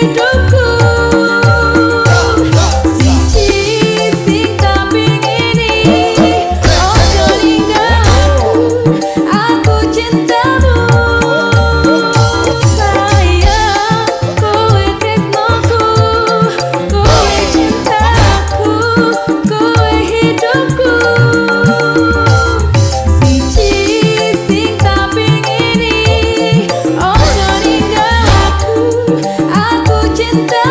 do siente